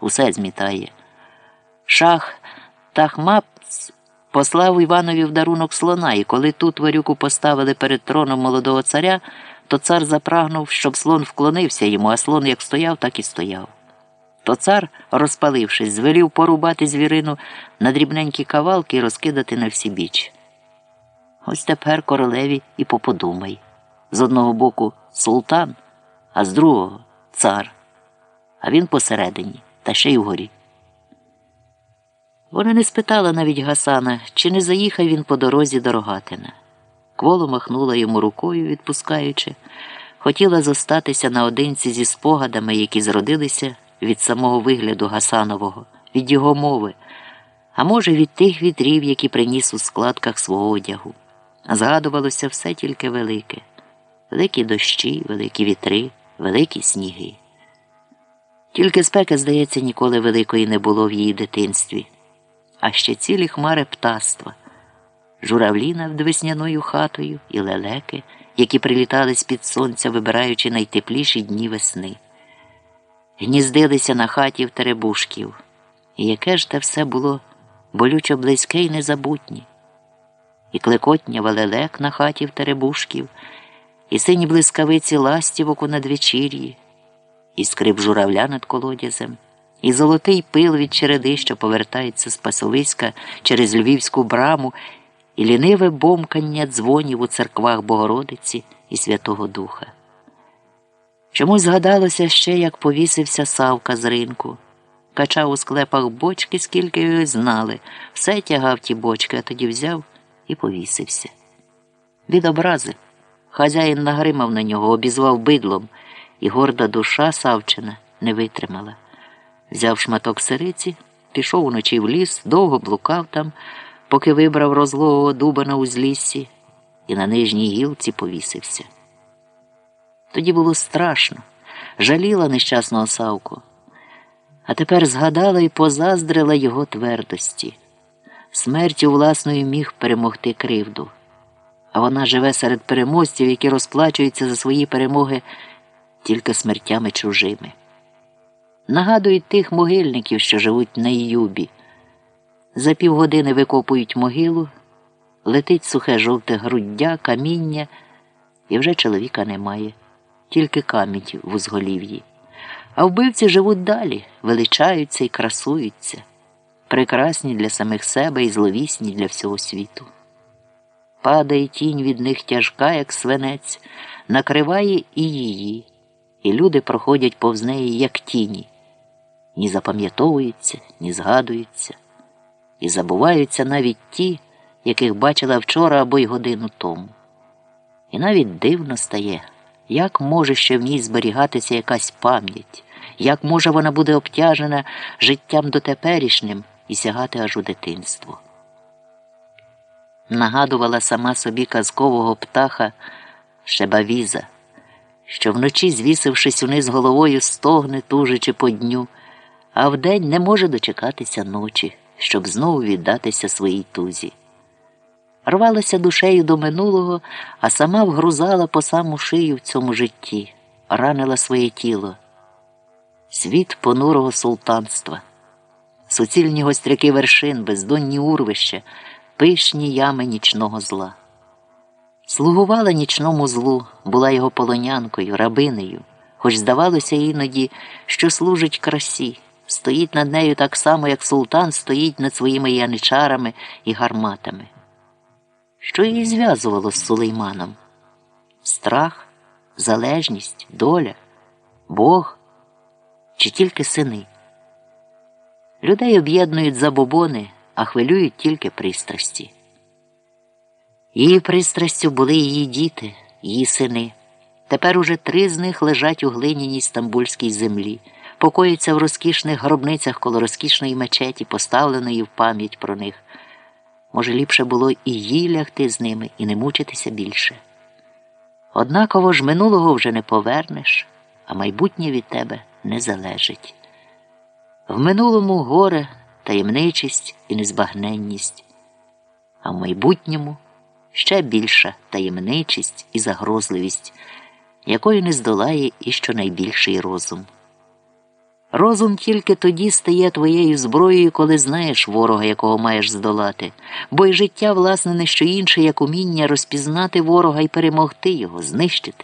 усе змітає. Шах Тахмапц послав Іванові в дарунок слона, і коли ту тварюку поставили перед троном молодого царя, то цар запрагнув, щоб слон вклонився йому, а слон як стояв, так і стояв. То цар, розпалившись, звелів порубати звірину на дрібненькі кавалки і розкидати на всі біч. Ось тепер королеві і поподумай. З одного боку султан, а з другого цар, а він посередині та ще й вгорі. Вона не спитала навіть Гасана, чи не заїхав він по дорозі до Рогатина. Кволо махнула йому рукою, відпускаючи, хотіла зостатися наодинці зі спогадами, які зродилися від самого вигляду Гасанового, від його мови, а може, від тих вітрів, які приніс у складках свого одягу. Згадувалося все тільки велике великі дощі, великі вітри, великі сніги. Тільки спеки, здається, ніколи великої не було в її дитинстві, а ще цілі хмари птаства, журавлі над весняною хатою і лелеки, які прилітали з під сонця, вибираючи найтепліші дні весни, гніздилися на хаті в теребушків, і яке ж те все було болючо близьке й незабутнє, і клекотня валелек на хаті в теребушків і сині блискавиці ластівок у надвечір'ї, і скрип журавля над колодязем, і золотий пил від череди, що повертається з пасовиська через львівську браму, і ліниве бомкання дзвонів у церквах Богородиці і Святого Духа. Чомусь згадалося ще, як повісився Савка з ринку. Качав у склепах бочки, скільки його знали, все тягав ті бочки, а тоді взяв і повісився. Від образи. Хазяїн нагримав на нього, обізвав бидлом, і горда душа Савчина не витримала. Взяв шматок сириці, пішов уночі в ліс, довго блукав там, поки вибрав розлогого дуба на узліссі і на нижній гілці повісився. Тоді було страшно, жаліла нещасного Савку, а тепер згадала і позаздрила його твердості. Смертю власною міг перемогти кривду а вона живе серед переможців, які розплачуються за свої перемоги тільки смертями чужими. Нагадують тих могильників, що живуть на Юбі. За півгодини викопують могилу, летить сухе жовте груддя, каміння, і вже чоловіка немає, тільки камінь в узголів'ї. А вбивці живуть далі, величаються і красуються, прекрасні для самих себе і зловісні для всього світу. Падає тінь від них тяжка, як свинець, накриває і її, і люди проходять повз неї, як тіні, ні запам'ятовуються, ні згадуються, і забуваються навіть ті, яких бачила вчора або й годину тому. І навіть дивно стає, як може ще в ній зберігатися якась пам'ять, як може вона буде обтяжена життям дотеперішнім і сягати аж у дитинство. Нагадувала сама собі казкового птаха Шебавіза, що вночі, звісившись униз головою, стогне, тужичи по дню, а вдень не може дочекатися ночі, щоб знову віддатися своїй тузі. Рвалася душею до минулого, а сама вгрузала по саму шию в цьому житті, ранила своє тіло. Світ понурого султанства, суцільні гостряки вершин, бездонні урвища пишні ями нічного зла. Слугувала нічному злу, була його полонянкою, рабинею, хоч здавалося іноді, що служить красі, стоїть над нею так само, як султан стоїть над своїми яничарами і гарматами. Що її зв'язувало з сулейманом? Страх, залежність, доля, Бог чи тільки сини? Людей об'єднують забобони а хвилюють тільки пристрасті. Її пристрастю були її діти, її сини. Тепер уже три з них лежать у глиняній стамбульській землі, покоїться в розкішних гробницях коло розкішної мечеті, поставленої в пам'ять про них. Може, ліпше було і їй лягти з ними і не мучитися більше. Однаково ж минулого вже не повернеш, а майбутнє від тебе не залежить. В минулому горе таємничість і незбагненність, а в майбутньому ще більша таємничість і загрозливість, якою не здолає і щонайбільший розум. Розум тільки тоді стає твоєю зброєю, коли знаєш ворога, якого маєш здолати, бо й життя, власне, не що інше, як уміння розпізнати ворога і перемогти його, знищити.